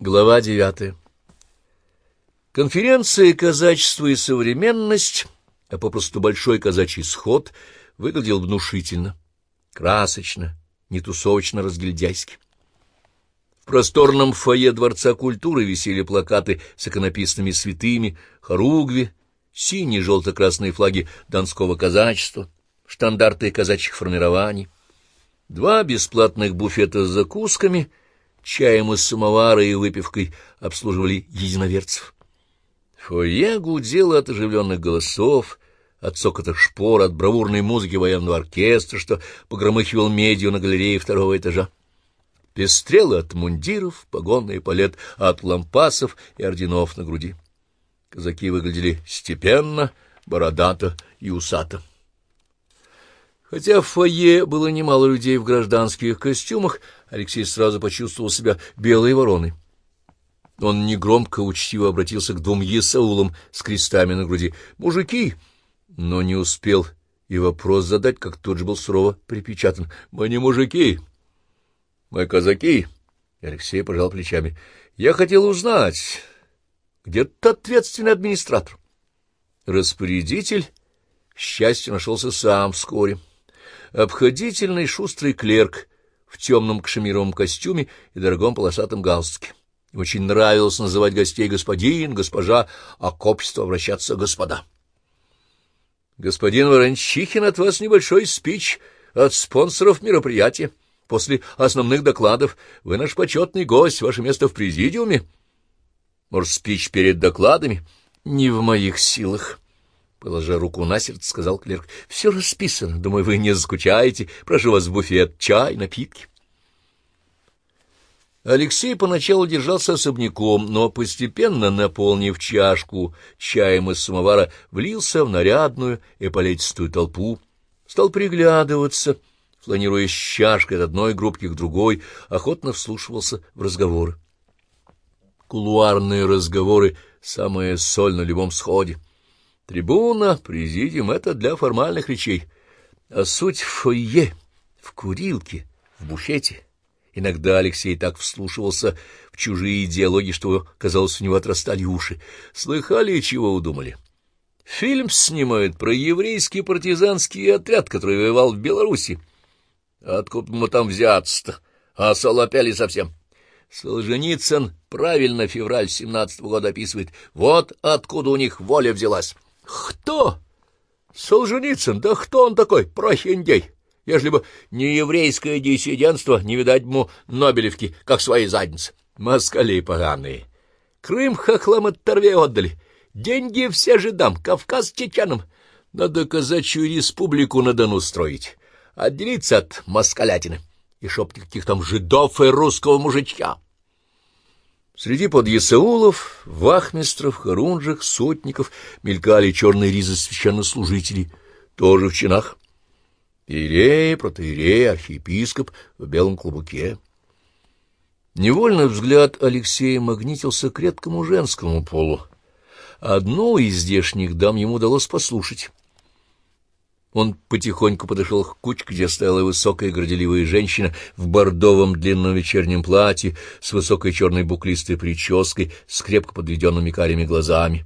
Глава девятая. Конференция «Казачество и современность», а попросту «Большой казачий сход» выглядел внушительно, красочно, не тусовочно-разгильдяйски. В просторном фойе Дворца культуры висели плакаты с иконописными святыми, хоругви, синие желто-красные флаги Донского казачества, штандарты казачьих формирований, два бесплатных буфета с закусками — чаем из самовара и выпивкой обслуживали единоверцев. Фойе гудело от оживленных голосов, от сокота шпор, от бравурной музыки военного оркестра, что погромыхивал медью на галерее второго этажа. Пестрело от мундиров, погонный палет, от лампасов и орденов на груди. Казаки выглядели степенно, бородато и усато. Хотя в фойе было немало людей в гражданских костюмах, Алексей сразу почувствовал себя белой вороной. Он негромко, учтиво обратился к двум есаулам с крестами на груди. «Мужики!» Но не успел и вопрос задать, как тут же был сурово припечатан. «Мы не мужики, мы казаки!» Алексей пожал плечами. «Я хотел узнать, где тот ответственный администратор?» Распорядитель, к счастью, нашелся сам вскоре обходительный шустрый клерк в темном кашемировом костюме и дорогом полосатом галстуке. очень нравилось называть гостей господин, госпожа, а к обществу обращаться господа. Господин Ворончихин, от вас небольшой спич от спонсоров мероприятия. После основных докладов вы наш почетный гость, ваше место в президиуме. Может, спич перед докладами? Не в моих силах. Положа руку на сердце, сказал клерк. — Все расписано. Думаю, вы не заскучаете. Прошу вас в буфет. Чай, напитки. Алексей поначалу держался особняком, но постепенно, наполнив чашку чаем из самовара, влился в нарядную эполетистую толпу, стал приглядываться, фланируя с чашкой от одной группки к другой, охотно вслушивался в разговоры. Кулуарные разговоры — самая соль на любом сходе. Трибуна, президиум — это для формальных речей. А суть в фойе, в курилке, в буфете. Иногда Алексей так вслушивался в чужие диалоги, что, казалось, у него отрастали уши. Слыхали, чего удумали? Фильм снимают про еврейский партизанский отряд, который воевал в Беларуси. Откуда мы там взяться-то? А солопяли совсем. Солженицын правильно февраль семнадцатого года описывает. Вот откуда у них воля взялась. Кто? Солженицын? Да кто он такой? Прохиндей. Ежели бы не еврейское диссидентство, не видать ему Нобелевки, как свои задницы. Москали поганые. Крым хохлам от торве отдали. Деньги все же дам, Кавказ чеченам. Надо казачью республику на Дону строить, отделиться от москалятины и чтоб каких там жидов и русского мужичка. Среди подъясаулов, вахмистров, хорунжих, сотников мелькали черные ризы священнослужителей, тоже в чинах. Иерей, протеерей, архиепископ в белом клубуке. Невольно взгляд Алексея магнитился к редкому женскому полу. Одну из здешних дам ему удалось послушать. Он потихоньку подошел к кучке, где стояла высокая горделивая женщина в бордовом длинном вечернем платье с высокой черной буклистой прической, с крепко подведенными карими глазами.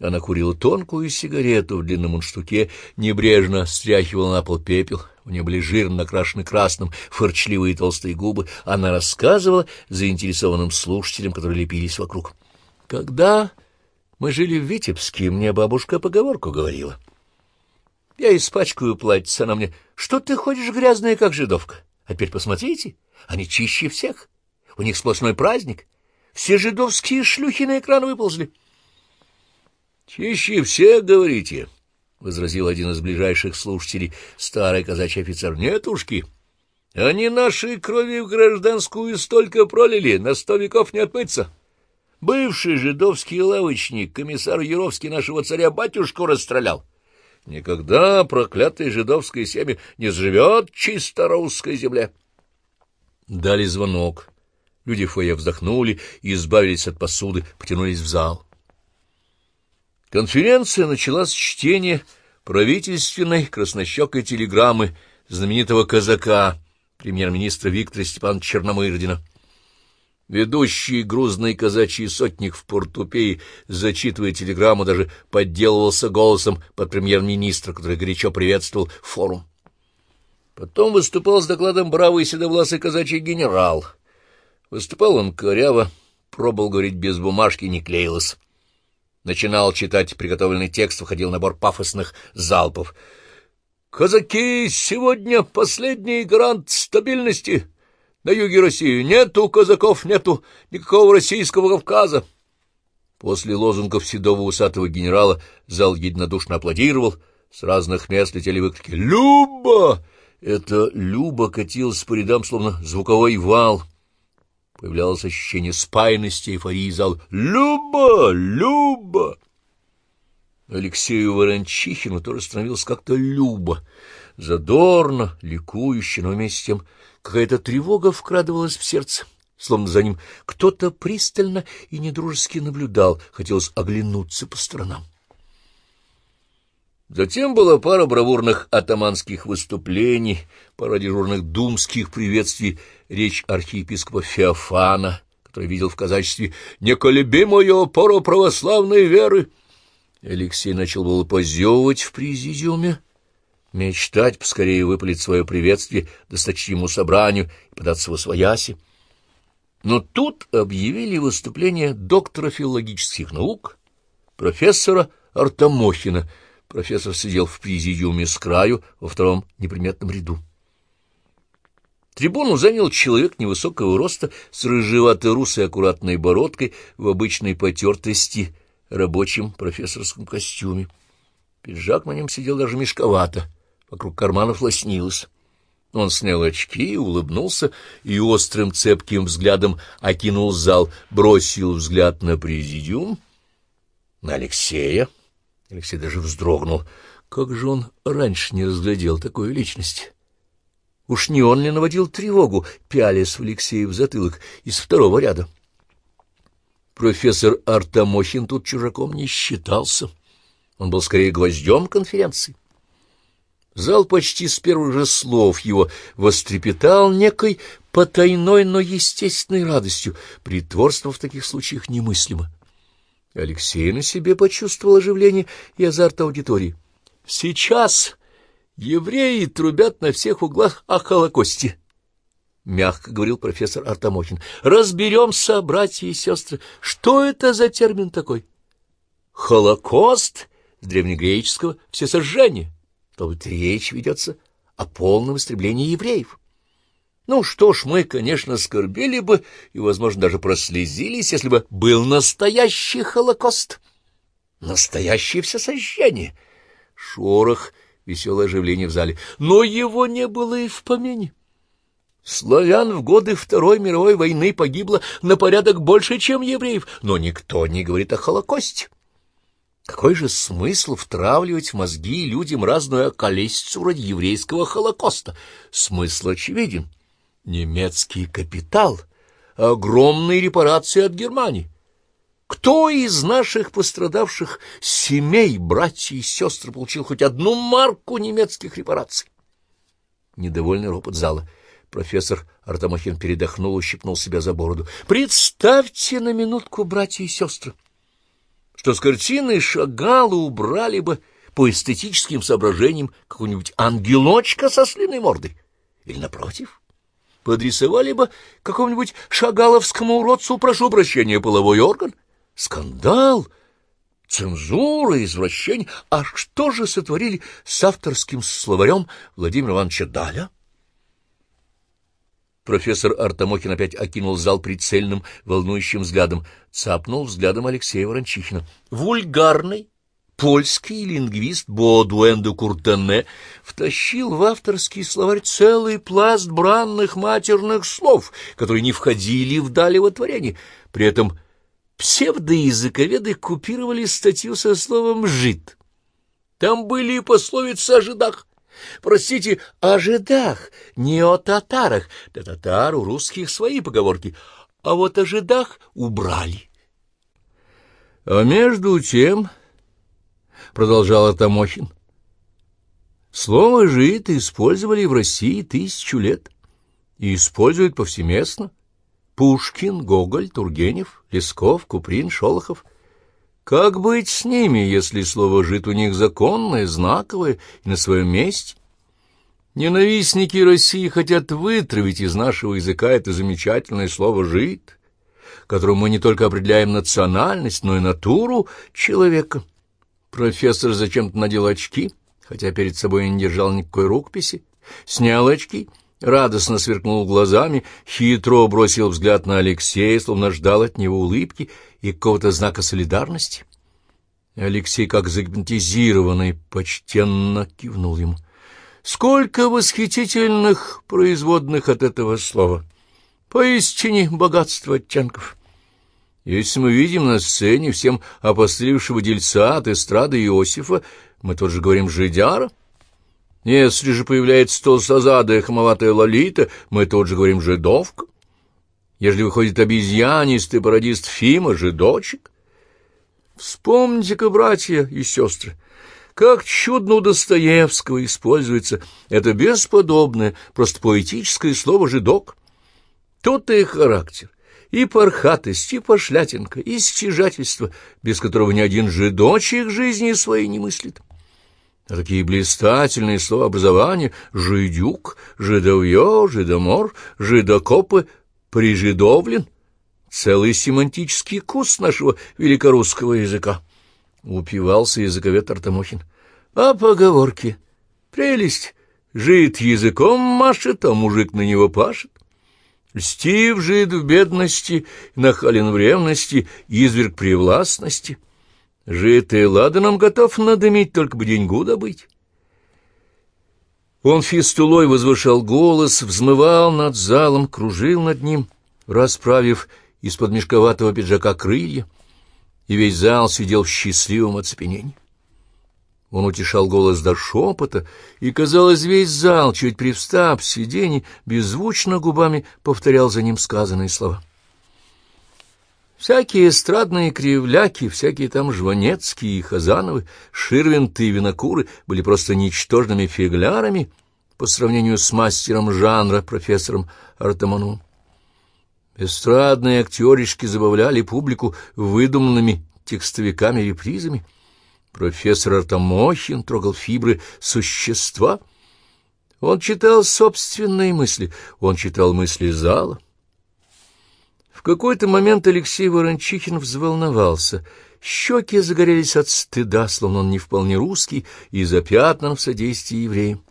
Она курила тонкую сигарету в длинном мундштуке, небрежно стряхивала на пол пепел. У нее были жирно накрашены красным фырчливые толстые губы. Она рассказывала заинтересованным слушателям, которые лепились вокруг. «Когда мы жили в Витебске, мне бабушка поговорку говорила». Я испачкаю платьице, она мне, что ты ходишь грязная, как жидовка? А теперь посмотрите, они чище всех. У них сплошной праздник. Все жидовские шлюхи на экран выползли. — Чище всех, говорите, — возразил один из ближайших слушателей, старый казачий офицер. — Нет, ушки. Они нашей крови в гражданскую столько пролили, на сто веков не отмыться. Бывший жидовский лавочник, комиссар Яровский нашего царя-батюшку расстрелял. Никогда проклятое жидовское семя не живет чисто русской земле. Дали звонок. Люди в вздохнули и избавились от посуды, потянулись в зал. Конференция началась с чтения правительственной краснощекой телеграммы знаменитого казака, премьер-министра Виктора Степановича Черномырдина. Ведущий грузный казачий сотник в портупее, зачитывая телеграмму, даже подделывался голосом под премьер-министра, который горячо приветствовал форум. Потом выступал с докладом бравый седовласый казачий генерал. Выступал он коряво, пробовал говорить без бумажки, не клеилось. Начинал читать приготовленный текст, выходил набор пафосных залпов. «Казаки сегодня последний гарант стабильности!» На юге России нету казаков, нету никакого российского Кавказа. После лозунгов седого усатого генерала зал единодушно аплодировал. С разных мест летели выкрики «Люба!» Это «Люба» катилась по рядам, словно звуковой вал. Появлялось ощущение спаянности, эйфории зал. «Люба! Люба!» Алексею Ворончихину тоже становилось как-то любо, задорно, ликующе, но вместе с тем Какая-то тревога вкрадывалась в сердце, словно за ним кто-то пристально и недружески наблюдал, хотелось оглянуться по сторонам. Затем была пара бравурных атаманских выступлений, пара дежурных думских приветствий, речь архиепископа Феофана, который видел в казачестве «неколебимую опору православной веры». Алексей начал было позевывать в президиуме, мечтать поскорее выпалить свое приветствие досточтимому собранию и податься в освояси. Но тут объявили выступление доктора филологических наук, профессора Артамохина. Профессор сидел в президиуме с краю во втором неприметном ряду. Трибуну занял человек невысокого роста с рыжеватой русой аккуратной бородкой в обычной потертости рабочем профессорском костюме. Пиджак на нем сидел даже мешковато — Вокруг карманов лоснилось. Он снял очки, улыбнулся и острым цепким взглядом окинул зал, бросил взгляд на президиум, на Алексея. Алексей даже вздрогнул. Как же он раньше не разглядел такой личности? Уж не он ли наводил тревогу, пялясь в Алексея в затылок из второго ряда? Профессор Артамохин тут чужаком не считался. Он был скорее гвоздем конференции. Зал почти с первых же слов его вострепетал некой потайной, но естественной радостью. Притворство в таких случаях немыслимо. Алексей на себе почувствовал оживление и азарт аудитории. «Сейчас евреи трубят на всех углах о Холокосте», — мягко говорил профессор Артамохин. «Разберемся, братья и сестры, что это за термин такой?» «Холокост» с древнегреческого «всесожжение» то вот речь ведется о полном истреблении евреев. Ну что ж, мы, конечно, скорбели бы и, возможно, даже прослезились, если бы был настоящий Холокост, настоящее всесожжение. Шорох, веселое оживление в зале, но его не было и в помине. Славян в годы Второй мировой войны погибло на порядок больше, чем евреев, но никто не говорит о Холокосте. Какой же смысл втравливать в мозги людям разную околесицу ради еврейского Холокоста? Смысл очевиден. Немецкий капитал, огромные репарации от Германии. Кто из наших пострадавших семей, братья и сестры, получил хоть одну марку немецких репараций? Недовольный ропот зала. Профессор Артамахин передохнул, ущипнул себя за бороду. Представьте на минутку, братья и сестры, что с картины Шагала убрали бы по эстетическим соображениям какого-нибудь ангелочка со слиной мордой. Или, напротив, подрисовали бы какому-нибудь шагаловскому уродцу, прошу прощения, половой орган. Скандал, цензура, извращение. А что же сотворили с авторским словарем Владимира Ивановича Даля? Профессор Артамохин опять окинул зал прицельным, волнующим взглядом, цапнул взглядом Алексея Ворончихина. Вульгарный польский лингвист Бодуэн де Куртене втащил в авторский словарь целый пласт бранных матерных слов, которые не входили в далево творение. При этом псевдоязыковеды купировали статью со словом «жид». Там были и пословицы о жидах, Простите, о жидах, не о татарах. Да татар у русских свои поговорки, а вот о жидах убрали. — А между тем, — продолжал Атамохин, — слово «жид» использовали в России тысячу лет и используют повсеместно. Пушкин, Гоголь, Тургенев, Лесков, Куприн, Шолохов. Как быть с ними, если слово «жид» у них законное, знаковое и на своем месте? Ненавистники России хотят вытравить из нашего языка это замечательное слово «жид», которым мы не только определяем национальность, но и натуру человека. Профессор зачем-то надел очки, хотя перед собой не держал никакой рукописи, снял очки — радостно сверкнул глазами, хитро бросил взгляд на Алексея, словно ждал от него улыбки и какого-то знака солидарности. Алексей, как загипнотизированный, почтенно кивнул ему. Сколько восхитительных производных от этого слова! Поистине богатство оттенков! Если мы видим на сцене всем опостылевшего дельца от эстрады Иосифа, мы тоже говорим «жидяра», если же появляется толстозадая хамоватая лолита, мы тут же говорим «жидовка». Если выходит обезьянистый пародист Фима, жидочек. Вспомните-ка, братья и сестры, как чудно у Достоевского используется это бесподобное, просто поэтическое слово «жидок». Тут-то и характер, и пархатость, и пошлятинка, и стяжательство, без которого ни один жидочек жизни своей не мыслит. А такие блистательные слова образования — жидюк, жидовье, жидомор, жидокопы, прижидовлен — целый семантический курс нашего великорусского языка. Упивался языковед Артамохин. А поговорки? Прелесть! Жид языком машет, а мужик на него пашет. Льстив жид в бедности, нахален в ревности, изверг при властности — Житый ладаном готов надымить, только бы деньгу добыть. Он фистулой возвышал голос, взмывал над залом, кружил над ним, расправив из-под мешковатого пиджака крылья, и весь зал сидел в счастливом оцепенении. Он утешал голос до шепота, и, казалось, весь зал, чуть привстав с сидений, беззвучно губами повторял за ним сказанные слова. Всякие эстрадные кривляки, всякие там Жванецкие и Хазановы, Ширвинты и Винокуры были просто ничтожными фиглярами по сравнению с мастером жанра, профессором Артамону. Эстрадные актеришки забавляли публику выдуманными текстовиками-репризами. Профессор Артамохин трогал фибры существа. Он читал собственные мысли, он читал мысли зала. Какой-то момент Алексей Ворончихин взволновался. Щеки загорелись от стыда, словно он не вполне русский и запятнан в содействии евреям.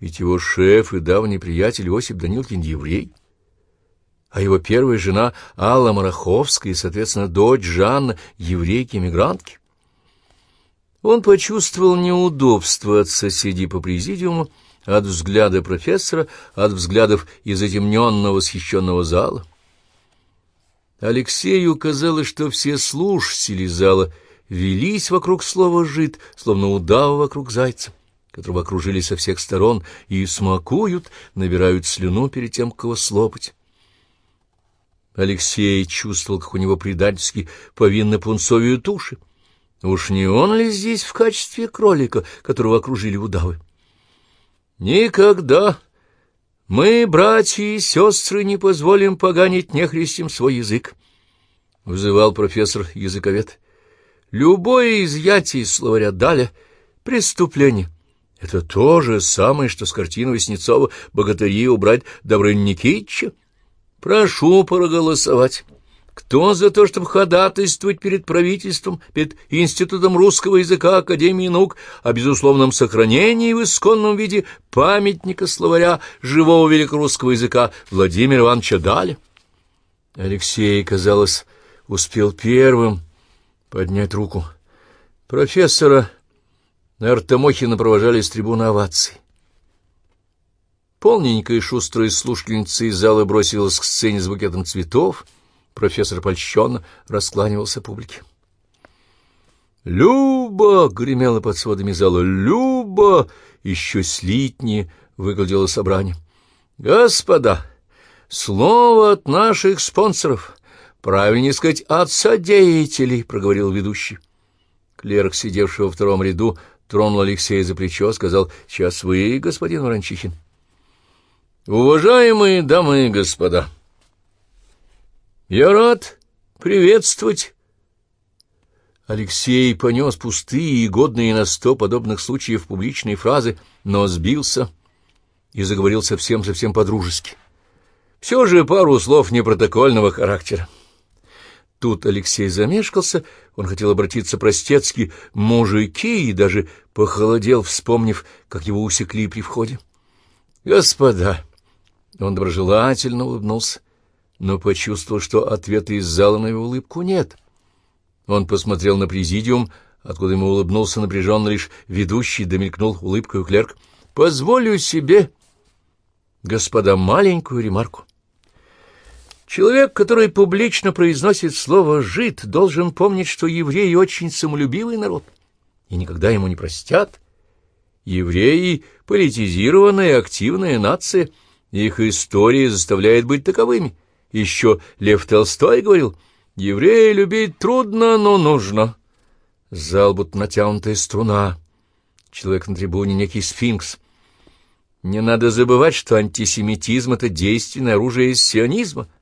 Ведь его шеф и давний приятель Осип Данилкин еврей, а его первая жена Алла Мараховская и, соответственно, дочь Жанна, еврейки-мигрантки. Он почувствовал неудобство от соседей по президиуму, от взгляда профессора, от взглядов из затемненного восхищенного зала. Алексею казалось, что все слушатели зала велись вокруг слова «жид», словно удава вокруг зайца, которого окружили со всех сторон, и смакуют, набирают слюну перед тем, кого слопать. Алексей чувствовал, как у него предательски повинны пунцовые туши. Уж не он ли здесь в качестве кролика, которого окружили удавы? Никогда мы, братья и сестры, не позволим поганить нехристим свой язык, — взывал профессор-языковед. Любое изъятие из словаря Даля — преступление. Это то же самое, что с картины Васнецова «Богатыри» убрать Добрыню Никитича. Прошу проголосовать. Кто за то, чтобы ходатайствовать перед правительством, перед Институтом русского языка Академии наук о безусловном сохранении в исконном виде памятника словаря живого великорусского языка Владимира Ивановича Даля? Алексей, казалось, успел первым поднять руку. Профессора Артемохина провожали с трибуны оваций. Полненькая и шустрая слушательница из зала бросилась к сцене с букетом цветов — Профессор польщенно раскланивался публике. «Люба!» — гремело под сводами зала. «Люба!» — еще слитнее выглядело собрание. «Господа, слово от наших спонсоров, правильнее сказать, от содеятелей!» — проговорил ведущий. Клерк, сидевший во втором ряду, тронул Алексея за плечо, сказал, «Сейчас вы, господин Ворончихин». «Уважаемые дамы и господа!» Я рад приветствовать. Алексей понес пустые и годные на сто подобных случаев публичные фразы, но сбился и заговорил совсем-совсем по-дружески. Все же пару слов непротокольного характера. Тут Алексей замешкался, он хотел обратиться простецки «мужики» и даже похолодел, вспомнив, как его усекли при входе. «Господа!» Он доброжелательно улыбнулся, но почувствовал, что ответа из зала на его улыбку нет. Он посмотрел на президиум, откуда ему улыбнулся напряженно лишь ведущий, домелькнул улыбкой клерк. «Позволю себе, господа, маленькую ремарку. Человек, который публично произносит слово «жид», должен помнить, что евреи очень самолюбивый народ, и никогда ему не простят. Евреи — политизированная активная нация, их история заставляет быть таковыми. Еще Лев Толстой говорил, «Еврея любить трудно, но нужно». Зал будто натянутая струна. Человек на трибуне — некий сфинкс. Не надо забывать, что антисемитизм — это действенное оружие сионизма —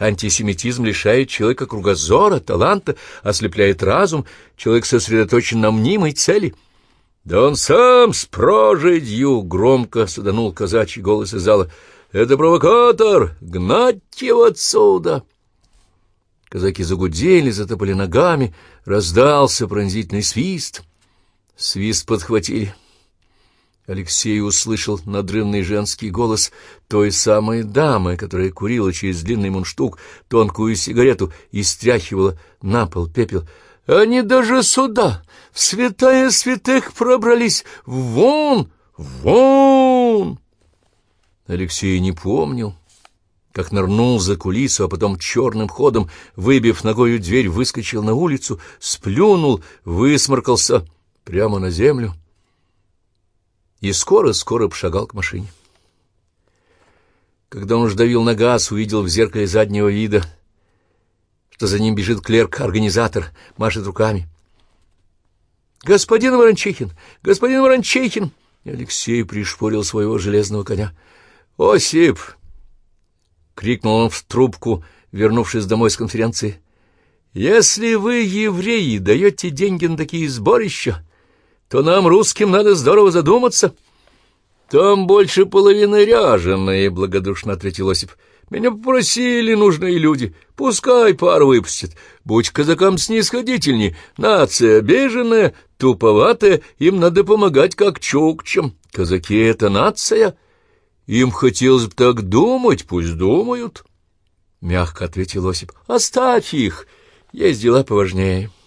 Антисемитизм лишает человека кругозора, таланта, ослепляет разум, человек сосредоточен на мнимой цели. «Да он сам с прожидью!» — громко саданул казачий голос из зала. «Это провокатор! Гнать его отсюда!» Казаки загудели, затопали ногами, раздался пронзительный свист. Свист подхватили. Алексей услышал надрывный женский голос той самой дамы, которая курила через длинный мундштук тонкую сигарету и стряхивала на пол пепел. «Они даже сюда, в святая святых, пробрались! Вон! Вон!» Алексей не помнил, как нырнул за кулису, а потом черным ходом, выбив ногою дверь, выскочил на улицу, сплюнул, высморкался прямо на землю и скоро-скоро пошагал к машине. Когда он уж давил на газ, увидел в зеркале заднего вида, что за ним бежит клерк-организатор, машет руками. «Господин Ворончихин! Господин Ворончихин!» Алексей пришпорил своего железного коня. «Осип!» — крикнул он в трубку, вернувшись домой с конференции. «Если вы, евреи, даете деньги на такие сборища, то нам, русским, надо здорово задуматься. — Там больше половины ряженые, — благодушно ответил Осип. — Меня попросили нужные люди. Пускай пар выпустят. Будь казакам снисходительней. Нация обиженная, туповатая, им надо помогать как чукчам. Казаки — это нация. Им хотелось бы так думать, пусть думают. — мягко ответил Осип. — Оставь их, есть дела поважнее. —